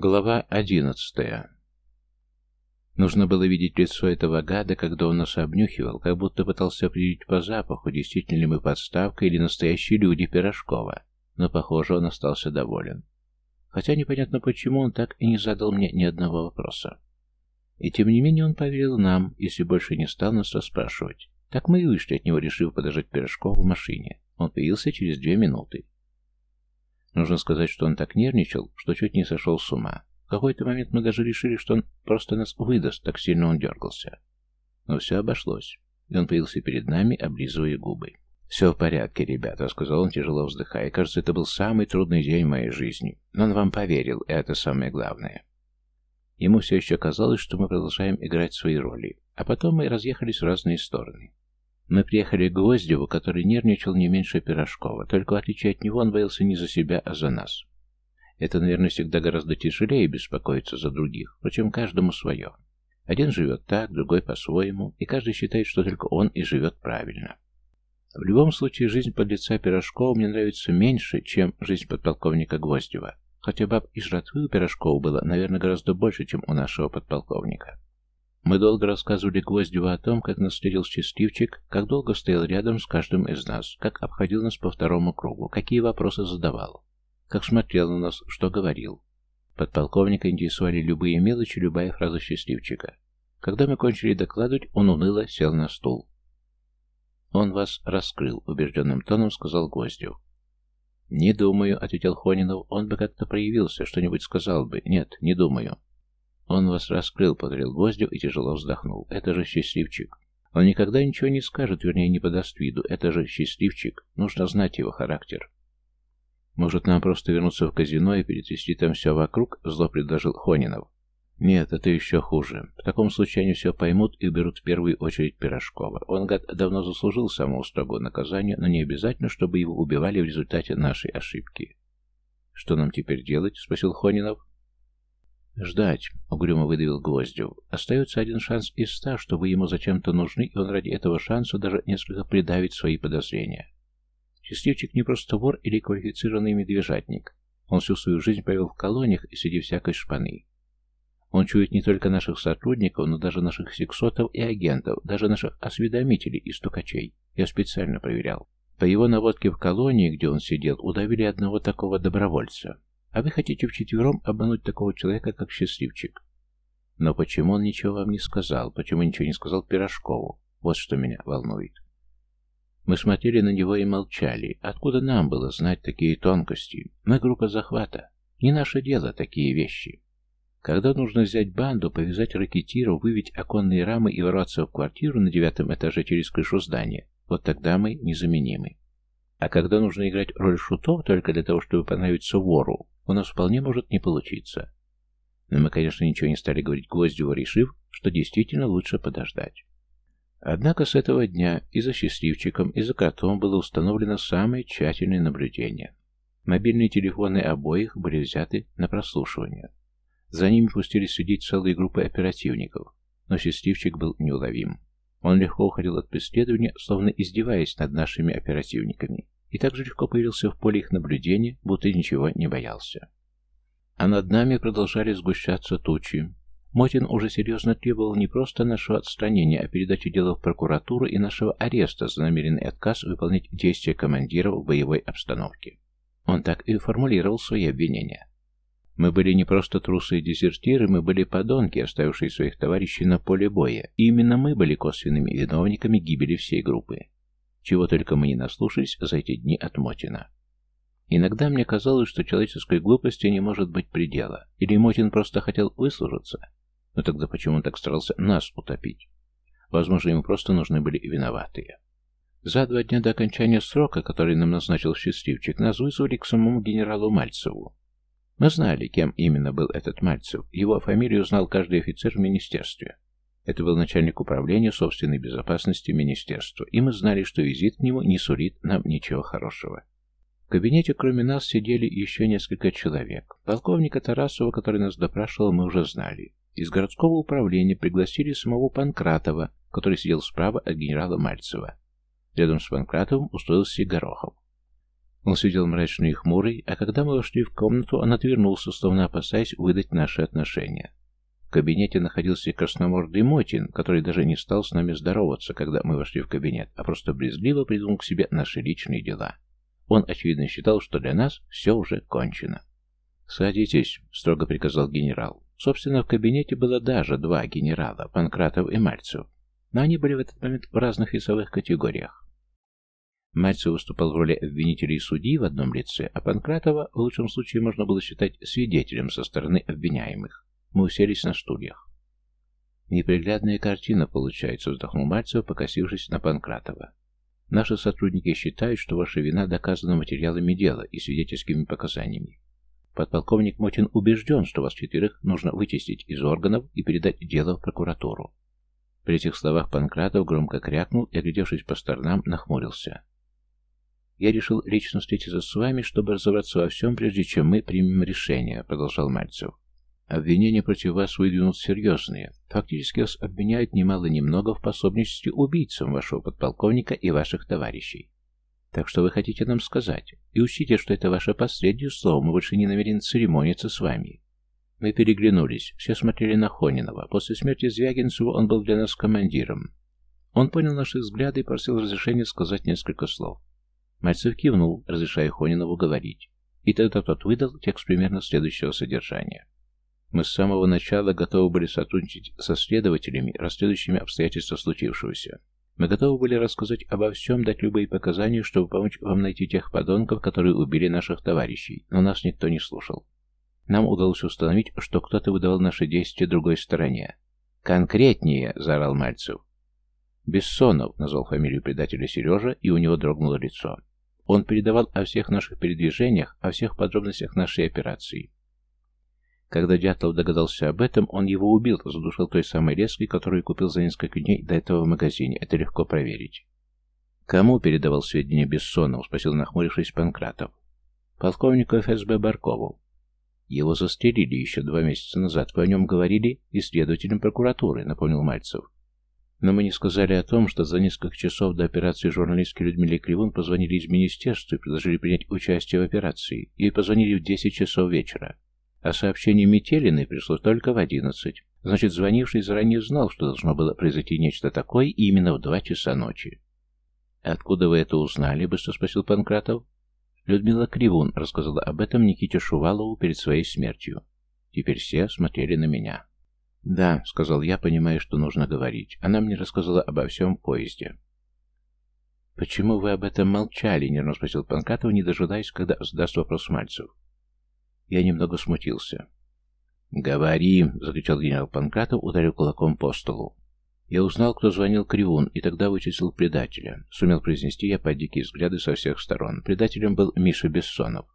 Глава одиннадцатая Нужно было видеть лицо этого гада, когда он нас обнюхивал, как будто пытался определить по запаху, действительно ли мы подставка или настоящие люди Пирожкова. Но, похоже, он остался доволен. Хотя непонятно почему он так и не задал мне ни одного вопроса. И тем не менее он поверил нам, если больше не стал нас расспрашивать. Так мы и вышли от него, решив подождать Пирожкова в машине. Он появился через две минуты. Нужно сказать, что он так нервничал, что чуть не сошел с ума. В какой-то момент мы даже решили, что он просто нас выдаст, так сильно он дергался. Но все обошлось, и он появился перед нами, облизывая губы. «Все в порядке, ребята», — сказал он, тяжело вздыхая. «Кажется, это был самый трудный день в моей жизни. Но он вам поверил, и это самое главное». Ему все еще казалось, что мы продолжаем играть свои роли, а потом мы разъехались в разные стороны. Мы приехали к Гвоздеву, который нервничал не меньше Пирожкова, только в отличие от него он боялся не за себя, а за нас. Это, наверное, всегда гораздо тяжелее беспокоиться за других, впрочем, каждому свое. Один живет так, другой по-своему, и каждый считает, что только он и живет правильно. В любом случае, жизнь подлеца Пирожкова мне нравится меньше, чем жизнь подполковника Гвоздева, хотя баб и жратвы у Пирожкова было, наверное, гораздо больше, чем у нашего подполковника. Мы долго рассказывали Гвоздеву о том, как нас встретил счастливчик, как долго стоял рядом с каждым из нас, как обходил нас по второму кругу, какие вопросы задавал, как смотрел на нас, что говорил. Подполковника интересовали любые мелочи, любая фраза счастливчика. Когда мы кончили докладывать, он уныло сел на стул. «Он вас раскрыл», — убежденным тоном сказал Гвоздев. «Не думаю», — ответил Хонинов. «Он бы как-то проявился, что-нибудь сказал бы. Нет, не думаю». «Он вас раскрыл», — повторил Гвоздев и тяжело вздохнул. «Это же счастливчик. Он никогда ничего не скажет, вернее, не подаст виду. Это же счастливчик. Нужно знать его характер». «Может, нам просто вернуться в казино и перетрясти там все вокруг?» — зло предложил Хонинов. «Нет, это еще хуже. В таком случае они все поймут и берут в первую очередь Пирожкова. Он, гад, давно заслужил самого строгого наказания, но не обязательно, чтобы его убивали в результате нашей ошибки». «Что нам теперь делать?» — спросил Хонинов. «Ждать», — угрюмо выдавил Гвоздев. «Остается один шанс из ста, что вы ему зачем-то нужны, и он ради этого шанса даже несколько придавит свои подозрения. Счастливчик не просто вор или квалифицированный медвежатник. Он всю свою жизнь провел в колониях и среди всякой шпаны. Он чует не только наших сотрудников, но даже наших сексотов и агентов, даже наших осведомителей и стукачей. Я специально проверял. По его наводке в колонии, где он сидел, удавили одного такого добровольца. А вы хотите вчетвером обмануть такого человека, как счастливчик. Но почему он ничего вам не сказал? Почему ничего не сказал Пирожкову? Вот что меня волнует. Мы смотрели на него и молчали. Откуда нам было знать такие тонкости? Мы группа захвата. Не наше дело такие вещи. Когда нужно взять банду, повязать ракетиров, вывить оконные рамы и ворваться в квартиру на девятом этаже через крышу здания, вот тогда мы незаменимы. А когда нужно играть роль шутов только для того, чтобы понравиться вору, у нас вполне может не получиться. Но мы, конечно, ничего не стали говорить Гвоздеву, решив, что действительно лучше подождать. Однако с этого дня и за счастливчиком, и за котом было установлено самое тщательное наблюдение. Мобильные телефоны обоих были взяты на прослушивание. За ними пустили следить целые группы оперативников, но счастливчик был неуловим. Он легко уходил от преследования, словно издеваясь над нашими оперативниками и также легко появился в поле их наблюдения, будто ничего не боялся. А над нами продолжали сгущаться тучи. Мотин уже серьезно требовал не просто нашего отстранения, а передачи дела в прокуратуру и нашего ареста за намеренный отказ выполнять действия командиров в боевой обстановке. Он так и формулировал свои обвинения. Мы были не просто трусы и дезертиры, мы были подонки, оставившие своих товарищей на поле боя, и именно мы были косвенными виновниками гибели всей группы. Чего только мы не наслушались за эти дни от Мотина. Иногда мне казалось, что человеческой глупости не может быть предела. Или Мотин просто хотел выслужиться. Но тогда почему он так старался нас утопить? Возможно, ему просто нужны были виноватые. За два дня до окончания срока, который нам назначил счастливчик, нас вызвали к самому генералу Мальцеву. Мы знали, кем именно был этот Мальцев. Его фамилию знал каждый офицер в министерстве. Это был начальник управления собственной безопасности министерства, и мы знали, что визит к нему не сулит нам ничего хорошего. В кабинете кроме нас сидели еще несколько человек. Полковника Тарасова, который нас допрашивал, мы уже знали. Из городского управления пригласили самого Панкратова, который сидел справа от генерала Мальцева. Рядом с Панкратовым устроился Горохов. Он сидел мрачный и хмурый, а когда мы вошли в комнату, он отвернулся, словно опасаясь выдать наши отношения. В кабинете находился красномордый Мотин, который даже не стал с нами здороваться, когда мы вошли в кабинет, а просто брезгливо придумал к себе наши личные дела. Он, очевидно, считал, что для нас все уже кончено. «Садитесь», — строго приказал генерал. Собственно, в кабинете было даже два генерала, Панкратов и Мальцев, но они были в этот момент в разных весовых категориях. Мальцев выступал в роли обвинителя и судьи в одном лице, а Панкратова в лучшем случае можно было считать свидетелем со стороны обвиняемых. Мы уселись на стульях. Неприглядная картина получается, вздохнул Мальцев, покосившись на Панкратова. Наши сотрудники считают, что ваша вина доказана материалами дела и свидетельскими показаниями. Подполковник Мотин убежден, что вас четверых нужно вычистить из органов и передать дело в прокуратуру. При этих словах Панкратов громко крякнул и, оглядевшись по сторонам, нахмурился. «Я решил лично встретиться с вами, чтобы разобраться во всем, прежде чем мы примем решение», — продолжал Мальцев. Обвинения против вас выдвинут серьезные. Фактически вас обвиняют немало-немного в пособничестве убийцам вашего подполковника и ваших товарищей. Так что вы хотите нам сказать? И учтите, что это ваше последнее слово, мы больше не намерены церемониться с вами. Мы переглянулись, все смотрели на Хонинова. После смерти Звягинцева он был для нас командиром. Он понял наши взгляды и просил разрешения сказать несколько слов. Мальцев кивнул, разрешая Хонинову говорить. И тогда тот выдал текст примерно следующего содержания. Мы с самого начала готовы были сотрудничать со следователями, расследующими обстоятельства случившегося. Мы готовы были рассказать обо всем, дать любые показания, чтобы помочь вам найти тех подонков, которые убили наших товарищей, но нас никто не слушал. Нам удалось установить, что кто-то выдавал наши действия другой стороне. «Конкретнее!» — заорал Мальцев. «Бессонов», — назвал фамилию предателя Сережа, и у него дрогнуло лицо. Он передавал о всех наших передвижениях, о всех подробностях нашей операции. Когда Дятлов догадался об этом, он его убил, задушил той самой леской, которую купил за несколько дней до этого в магазине. Это легко проверить. «Кому передавал сведения Бессонов?» — спросил нахмурившись Панкратов. «Полковнику ФСБ Баркову. Его застрелили еще два месяца назад. Вы о нем говорили и следователям прокуратуры», — напомнил Мальцев. Но мы не сказали о том, что за несколько часов до операции журналистки Людмиле Кривун позвонили из министерства и предложили принять участие в операции. Ей позвонили в 10 часов вечера. А сообщение Метелиной пришло только в одиннадцать. Значит, звонивший заранее знал, что должно было произойти нечто такое именно в два часа ночи. «Откуда вы это узнали?» — быстро спросил Панкратов. Людмила Кривун рассказала об этом Никите Шувалову перед своей смертью. Теперь все смотрели на меня. «Да», — сказал я, понимая, что нужно говорить. Она мне рассказала обо всем поезде. «Почему вы об этом молчали?» — нервно спросил Панкратов, не дожидаясь, когда задаст вопрос Мальцев. Я немного смутился. «Говори!» — закричал генерал Панкратов, ударив кулаком по столу. Я узнал, кто звонил Кривун, и тогда вычислил предателя. Сумел произнести я под дикие взгляды со всех сторон. Предателем был Миша Бессонов.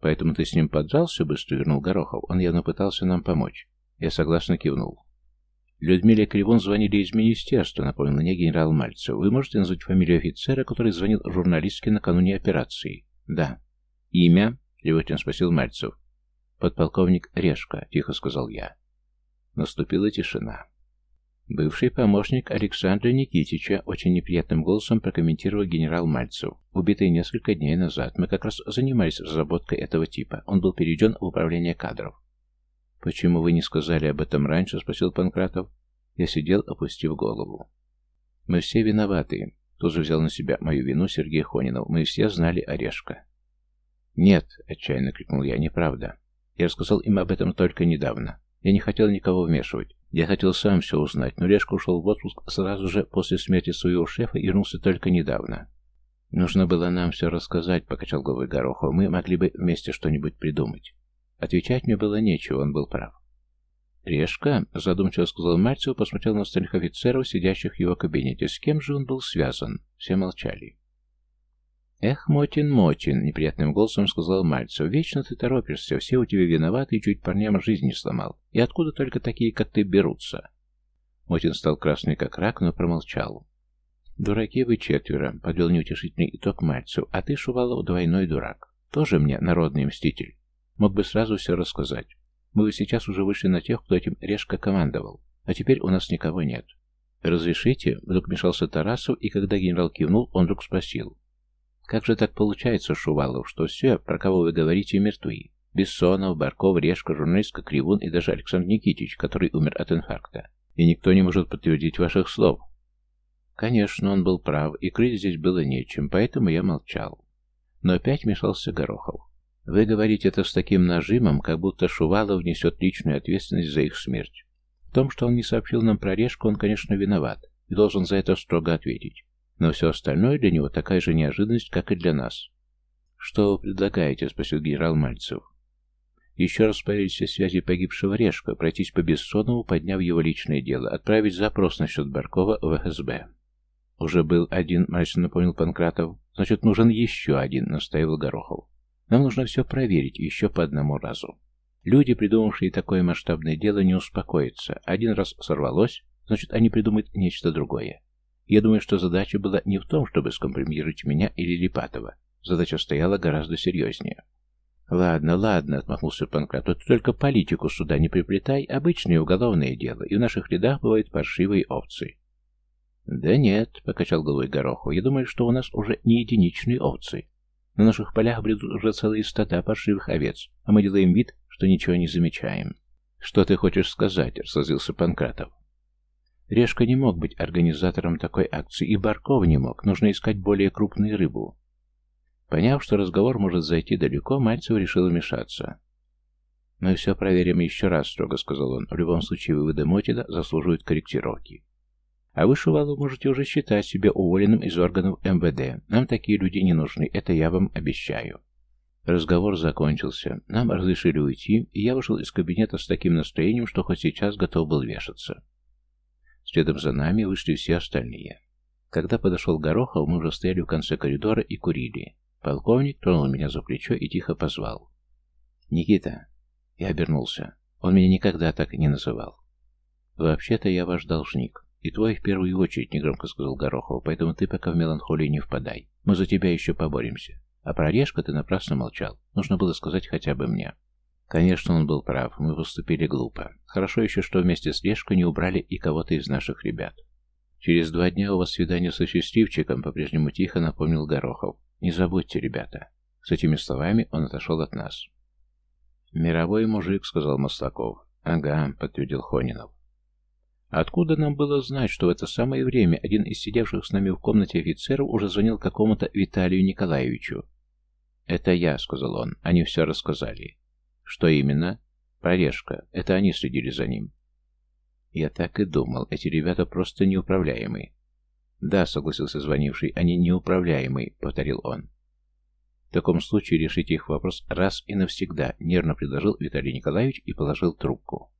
«Поэтому ты с ним подрался?» — быстро вернул Горохов. Он явно пытался нам помочь. Я согласно кивнул. «Людмиле Кривун звонили из министерства», — напомнил мне генерал Мальцев. «Вы можете назвать фамилию офицера, который звонил журналистке накануне операции?» «Да». «Имя?» — тревожно спросил Мальцев. «Подполковник Решка», — тихо сказал я. Наступила тишина. Бывший помощник Александра Никитича очень неприятным голосом прокомментировал генерал Мальцев, убитый несколько дней назад. Мы как раз занимались разработкой этого типа. Он был переведен в управление кадров. «Почему вы не сказали об этом раньше?» — спросил Панкратов. Я сидел, опустив голову. «Мы все виноваты». Тут же взял на себя мою вину Сергей Хонинов. Мы все знали Орешка. «Нет», — отчаянно крикнул я, — «неправда. Я рассказал им об этом только недавно. Я не хотел никого вмешивать. Я хотел сам все узнать, но Решка ушел в отпуск сразу же после смерти своего шефа и вернулся только недавно. Нужно было нам все рассказать, покачал головой Горохов. Мы могли бы вместе что-нибудь придумать. Отвечать мне было нечего, он был прав. Решка, задумчиво сказал Мальцев, посмотрел на остальных офицеров, сидящих в его кабинете. С кем же он был связан? Все молчали. «Эх, Мотин, Мотин!» — неприятным голосом сказал Мальцев. «Вечно ты торопишься, все у тебя виноваты и чуть парням жизни сломал. И откуда только такие, как ты, берутся?» Мотин стал красный, как рак, но промолчал. «Дураки вы четверо», — подвел неутешительный итог Мальцев, «а ты, Шувалов, двойной дурак. Тоже мне народный мститель. Мог бы сразу все рассказать. Мы бы сейчас уже вышли на тех, кто этим резко командовал. А теперь у нас никого нет». «Разрешите?» — вдруг мешался Тарасов, и когда генерал кивнул, он вдруг спросил. Как же так получается, Шувалов, что все, про кого вы говорите, мертвы? Бессонов, Барков, Решка, журналистка Кривун и даже Александр Никитич, который умер от инфаркта. И никто не может подтвердить ваших слов. Конечно, он был прав, и крыть здесь было нечем, поэтому я молчал. Но опять мешался Горохов. Вы говорите это с таким нажимом, как будто Шувалов несет личную ответственность за их смерть. В том, что он не сообщил нам про Решку, он, конечно, виноват и должен за это строго ответить. Но все остальное для него такая же неожиданность, как и для нас. «Что вы предлагаете?» — спросил генерал Мальцев. «Еще раз проверить все связи погибшего Решка, пройтись по Бессонову, подняв его личное дело, отправить запрос насчет Баркова в ФСБ». «Уже был один», — мрачно напомнил Панкратов. «Значит, нужен еще один», — настаивал Горохов. «Нам нужно все проверить еще по одному разу». Люди, придумавшие такое масштабное дело, не успокоятся. Один раз сорвалось, значит, они придумают нечто другое. Я думаю, что задача была не в том, чтобы скомпрометировать меня или Липатова. Задача стояла гораздо серьезнее. «Ладно, ладно», — отмахнулся Панкратов, — «ты только политику сюда не приплетай, обычное уголовное дело, и в наших рядах бывают паршивые овцы». «Да нет», — покачал головой Горохов, — «я думаю, что у нас уже не единичные овцы. На наших полях бредут уже целые стада паршивых овец, а мы делаем вид, что ничего не замечаем». «Что ты хочешь сказать?» — разозлился Панкратов. Решка не мог быть организатором такой акции, и Барков не мог, нужно искать более крупную рыбу. Поняв, что разговор может зайти далеко, Мальцев решил вмешаться. «Мы все проверим еще раз», — строго сказал он. «В любом случае, выводы Мотида заслуживают корректировки. А вы, Шувалу, можете уже считать себя уволенным из органов МВД. Нам такие люди не нужны, это я вам обещаю». Разговор закончился. Нам разрешили уйти, и я вышел из кабинета с таким настроением, что хоть сейчас готов был вешаться. Следом за нами вышли все остальные. Когда подошел Горохов, мы уже стояли в конце коридора и курили. Полковник тронул меня за плечо и тихо позвал. «Никита!» Я обернулся. Он меня никогда так не называл. «Вообще-то я ваш должник. И твой в первую очередь», — негромко сказал Горохов, «поэтому ты пока в меланхолию не впадай. Мы за тебя еще поборемся. А про Орешка ты напрасно молчал. Нужно было сказать хотя бы мне». Конечно, он был прав, мы поступили глупо. Хорошо еще, что вместе с Лешкой не убрали и кого-то из наших ребят. Через два дня у вас свидание со счастливчиком, по-прежнему тихо напомнил Горохов. Не забудьте, ребята. С этими словами он отошел от нас. «Мировой мужик», — сказал Маслаков. «Ага», — подтвердил Хонинов. Откуда нам было знать, что в это самое время один из сидевших с нами в комнате офицеров уже звонил какому-то Виталию Николаевичу? «Это я», — сказал он. «Они все рассказали». Что именно? Прорежка. Это они следили за ним. Я так и думал. Эти ребята просто неуправляемые. Да, согласился звонивший, они неуправляемые, повторил он. В таком случае решите их вопрос раз и навсегда, нервно предложил Виталий Николаевич и положил трубку.